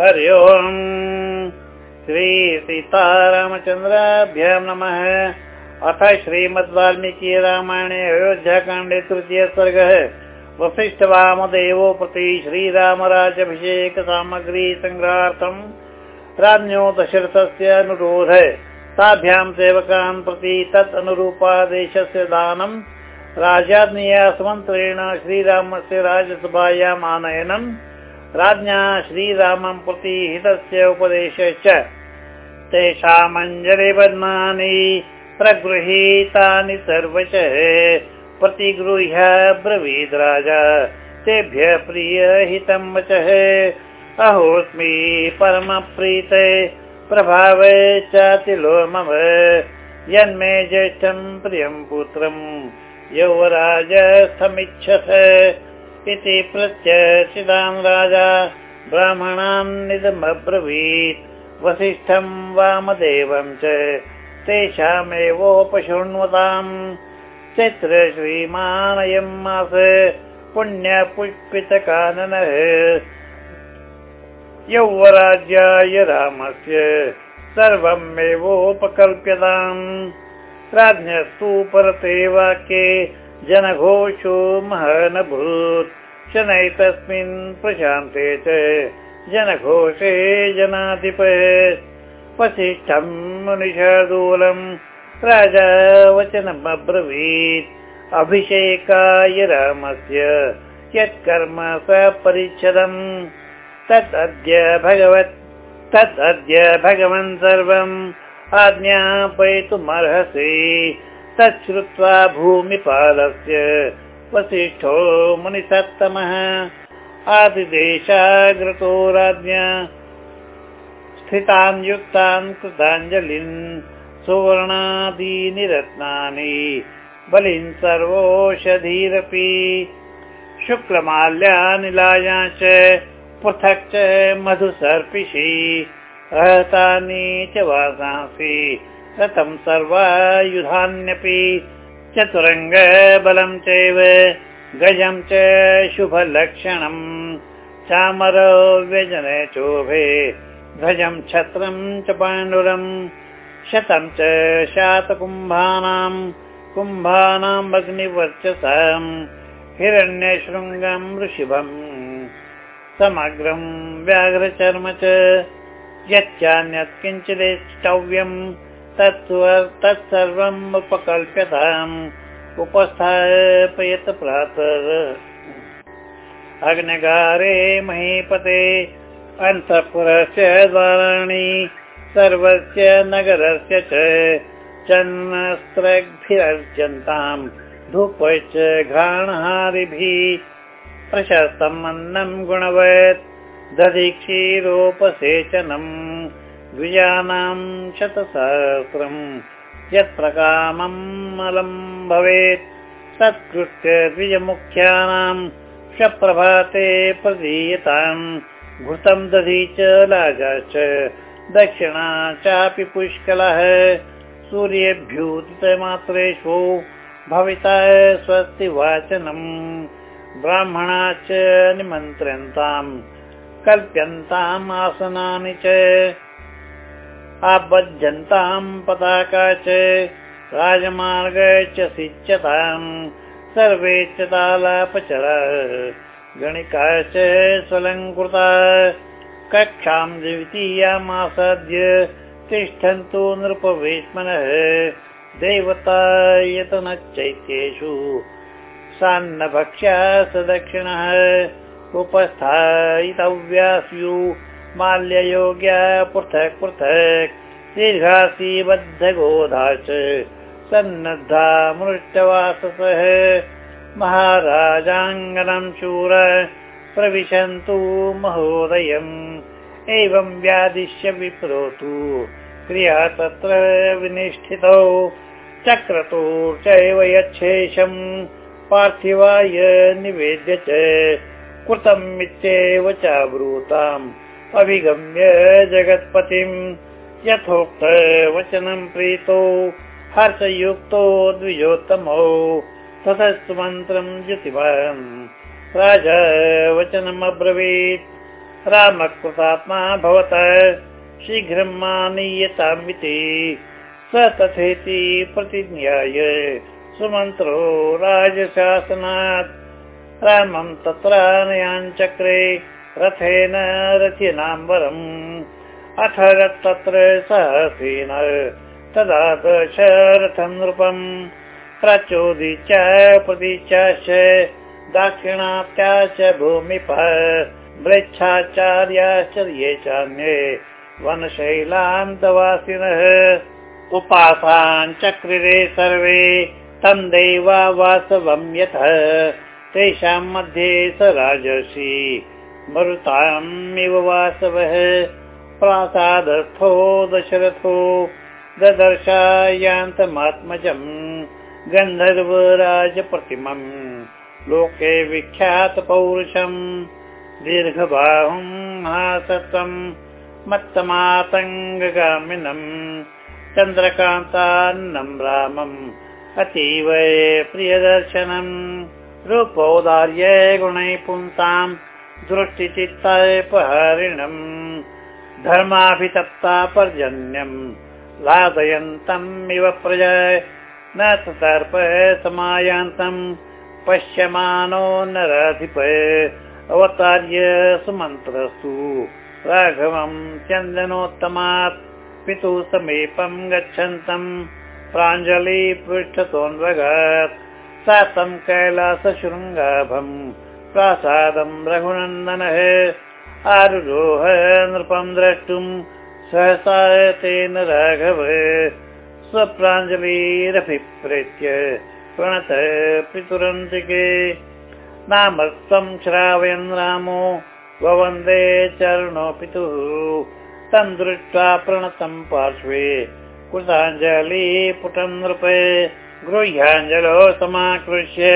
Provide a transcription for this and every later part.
हरि ओम्। श्रीसीतारामचन्द्राभ्यां नमः। अथ श्रीमद् वाल्मीकि रामायणे अयोध्याकाण्डे तृतीय सर्गः। वसिष्ठवामदेवो प्रति श्रीरामराजाभिषेक सामग्री सङ्ग्रहार्थम् राज्ञो दशरथस्य अनुरोध। ताभ्यां सेवकान् प्रति तत् अनुरूपादेशस्य दानम् राजाज्ञया सुमन्त्रेण श्रीरामस्य राजसभायाम् आनयनम् राज्ञा श्रीरामं प्रति हितस्य उपदेशश्च तेषामञ्जलिपद्मानि प्रगृहीतानि सर्वश। प्रतिगृह्य ब्रवीद् राजा तेभ्य प्रियहितं वचः। अहोस्मि परमप्रीते प्रभावे चातिलो मम। यन्मे ज्येष्ठं प्रियं पुत्रम् यौवराजस्थमिच्छथ इति प्रत्यचितान् राजा। ब्राह्मणान् निदमब्रवीत्। वसिष्ठं वामदेवं च तेषामेवोपशृण्वताम्। चैत्र श्रीमानयं मास पुण्यपुष्पितकाननः। यौवराज्याय रामस्य सर्वमेवोपकल्प्यताम्। राज्ञस्तु परते वाक्ये जनघोषो महनभूत् शनैतस्मिन् प्रशान्ते च जनघोषे जनाधिप वसिष्ठं मुनिषादूलम् राजा वचनमब्रवीत् अभिषेकाय रामस्य यत्कर्म स परिच्छदम्। तदद्य भगवत् तदद्य भगवन् सर्वम् आज्ञापयितुमर्हसि। तच्छ्रुत्वा भूमिपालस्य वसिष्ठो मुनिसत्तमः। आदिदेशाग्रतो राज्ञा स्थितान् युक्तान् कृताञ्जलिन् सुवर्णादीनि रत्नानि बलिन् सर्वोषधीरपि शुक्लमाल्यानिलाया च पृथक् च मधुसर्पिषि। अहतानि च वासांसि। रथं सर्वायुधान्यपि चतुरङ्गबलं चैव गजं च शुभलक्षणम् चामर व्यजने चोभे ध्वजं छत्रं च पाण्डुरम् शतं च शातकुम्भानां कुम्भानाम् अग्निवर्चसाम् हिरण्यशृङ्गं ऋषिभम् समग्रं व्याघ्रचर्म च यच्चान्यत् किञ्चिदेष्टव्यम् तत्सर्वम् उपकल्प्यताम् उपस्थापयत् प्रातः। अग्निगारे महीपते अन्तःपुरस्य द्वाराणि सर्वस्य नगरस्य च चन्नस्त्रभिरर्जन्ताम् धूपश्च घ्राणहारिभिः प्रशस्तम् अन्नम् गुणवत्। दधि क्षीरोपसेचनम् द्विजानाम् शतसहस्रम् यत्र कामम् अलम् भवेत्। तत्कृत्य द्विजमुख्यानाम् स्वप्रभाते प्रदीयताम् घृतम् दधि च लाजा दक्षिणा चापि पुष्कलः। सूर्येभ्युदितमात्रेषु भविता स्वस्ति वाचनम्। ब्राह्मणा च निमन्त्र्यन्ताम् कल्प्यन्ताम् आसनानि च आबध्यन्ताम् पताका च राजमार्ग च सिच्यताम् सर्वे च तालापचरा। गणिका च स्वलङ्कृता कक्षां द्वितीयामासाद्य तिष्ठन्तु नृपवेश्मनः देवतायतनश्चैत्येषु सान्नभक्ष्या स दक्षिणः उपस्थायितव्यास्यु माल्ययोग्या पृथक् पृथक् दीर्घासी बद्धगोधा च सन्नद्धा मृष्टवाससः महाराजाङ्गनं शूर प्रविशन्तु महोदयम्। एवं व्यादिश्य विप्रोतु क्रिया तत्र विनिष्ठितौ। चक्रतो चैव यच्छेषम् पार्थिवाय निवेद्य च कृतमित्येव चाब्रूताम् जगत्पतिम् यथोक्त वचनं प्रीतो हर्षयुक्तो द्विजोत्तमौ। ततस्तु मन्त्रम् ज्योतिवान् राजा वचनमब्रवीत् रामकृतात्मा भवत। शीघ्रम् आनीयतामिति स तथेति प्रतिज्ञाय सुमन्त्रो राजशासनात्। रामं तत्र नयाञ्चक्रे रथेन रथिनाम्बरम् अथ तत्र सहसेन तदा दशरथं नृपम्। प्रचोदिच प्रदिचाश्च दाक्षिणात्याश्च भूमिपः वृक्षाचार्याश्चर्ये चान्ये वनशैलान्तवासिनः। उपासाञ्चक्रिरे सर्वे तं दैवा वासवं यतः। तेषां मध्ये स मरुतामिव वासवः प्रासादर्थो दशरथो ददर्शायान्तमात्मजम् गन्धर्वराजप्रतिमम् लोके विख्यातपौरुषम् दीर्घबाहुम् महासत्त्वम् मत्तमातङ्गगामिनम् चन्द्रकान्तान्नम् रामम् अतीव प्रियदर्शनम् रूपौदार्य गुणै पुंसाम् दृष्टिचित्तायपहरिणम् धर्माभितप्ता पर्जन्यम् लादयन्तम् इव प्रज न तर्प समायान्तम् पश्यमानो नराधिप। अवतार्य सुमन्त्रस्तु। राघवम् चन्दनोत्तमात् पितुः समीपम् गच्छन्तम्। प्राञ्जलि पृष्ठतोऽन्वगात् सा तं कैलासशृङ्गाभम् प्रासादम् रघुनन्दनः आरुरोह नृपम् द्रष्टुम् सहसा तेन राघव स्वप्राञ्जलिरभिप्रेत्य प्रणत पितुरन्तिके। नामस्थं श्रावयन् रामो ववन्दे चरणो पितुः। तं दृष्ट्वा प्रणतं पार्श्वे कृताञ्जलि पुटं नृपे गृह्याञ्जलो समाकृष्य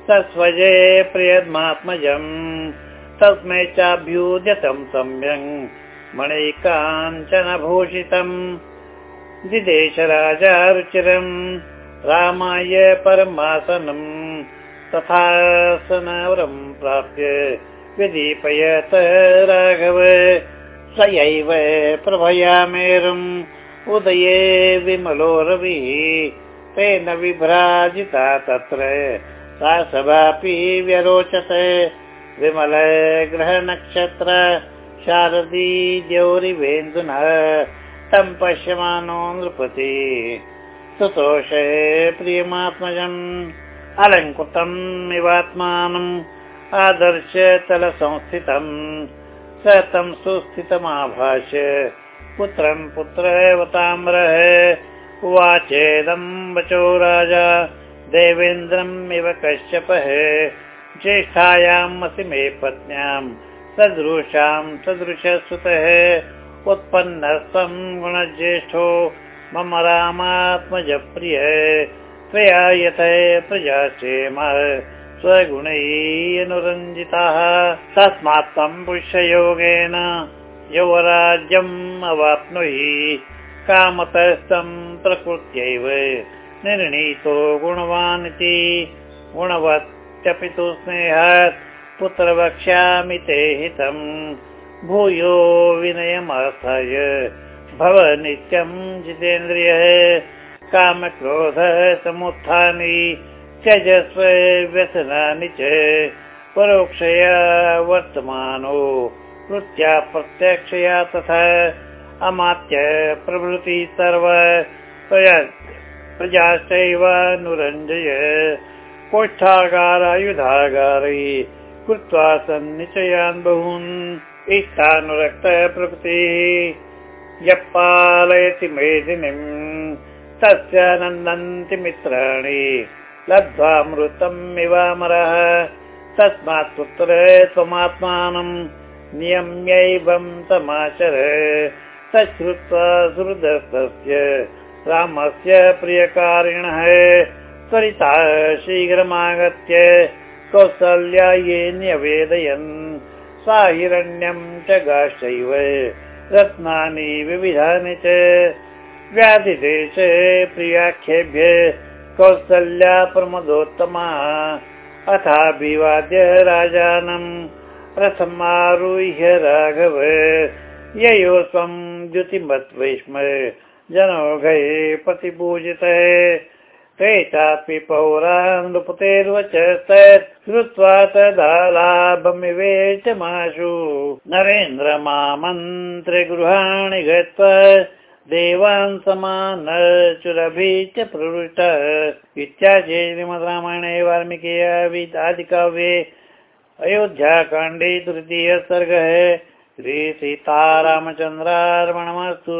सस्वजे प्रियद्मात्मजम्। तस्मै चाभ्युद्यतं सम्यङ् मणिकाञ्चनभूषितम्। दिदेश राजा रुचिरम्। रामाय परमासनम्। तथासनवरम् प्राप्य विदीपयत राघव। स्वयैव प्रभया मेरुम्। उदये विमलो रविः। तेन विभ्राजिता तत्र सा सभापि व्यरोचत। विमल ग्रहनक्षत्र शारदी द्यौरिवेन्दुनः तं पश्यमानो नृपति। सुतोषे प्रियमात्मजम् अलङ्कृतम् इवात्मानम् आदर्श तलसंस्थितम् स तं सुस्थितमाभाष्य पुत्रम् पुत्रवताम्रः उवाचेदम् वचो राजा देवेन्द्रम् इव कश्यपः। ज्येष्ठायाम् असिमे पत्न्याम् सदृशां सदृशसुतः। उत्पन्नस्त्वं गुणज्येष्ठो मम रामात्मजप्रिय। त्वया यत प्रजा स्वगुणैः अनुरञ्जिताः तस्मात् तं पुष्ययोगेन यौवराज्यम् अवाप्नुहि कामतस्तं प्रकृत्यैव निर्णीतो गुणवान् इति गुणवत्यपि तु स्नेहात् पुत्र वक्ष्यामि ते हितम् भूयो विनयमास्थाय भव नित्यम् जितेन्द्रियः। कामक्रोधः समुत्थानि। त्यजस्व व्यसनानि च। परोक्षया वर्तमानो। वृत्या प्रत्यक्षया तथा। अमात्य प्रभृति सर्व प्रजाश्चैव नुरञ्जय। कोष्ठागारायुधागारै कृत्वा सन्निचयान् बहून्। इष्टानुरक्त प्रकृतिः। यः पालयति मेदिनीम् तस्य नन्दन्ति मित्राणि। लब्ध्वा मृतम् इवामरः तस्मात् पुत्र त्वमात्मानम् नियम्यैवम् समाचर तच्छ्रुत्वा सुहृदस्तस्य रामस्य प्रियकारिणः। त्वरिता शीघ्रमागत्य कौसल्यायै न्यवेदयन्। सा हिरण्यम् च गाश्चैव। रत्नानि विविधानि च। व्याधिदेशे प्रियाख्येभ्य कौसल्या प्रमदोत्तमा। अथाभिवाद्य राजानम् प्रथमारुह्य राघव। ययो त्वं द्युतिमत्वैष्म जनौघये प्रतिपूजित ते चापि पौरा नृपतेर्वच श्रुत्वा तदा लाभमिवेशमाशु नरेन्द्र मामन्त्रे गृहाणि गत्वा देवान् समान चुरभि च प्रवृष्ट इत्यादि श्रीमद् रामायणे वाल्मीकि आदिकाव्ये अयोध्याकाण्डे तृतीय सर्गः। श्रीसीतारामचन्द्रार्पणमस्तु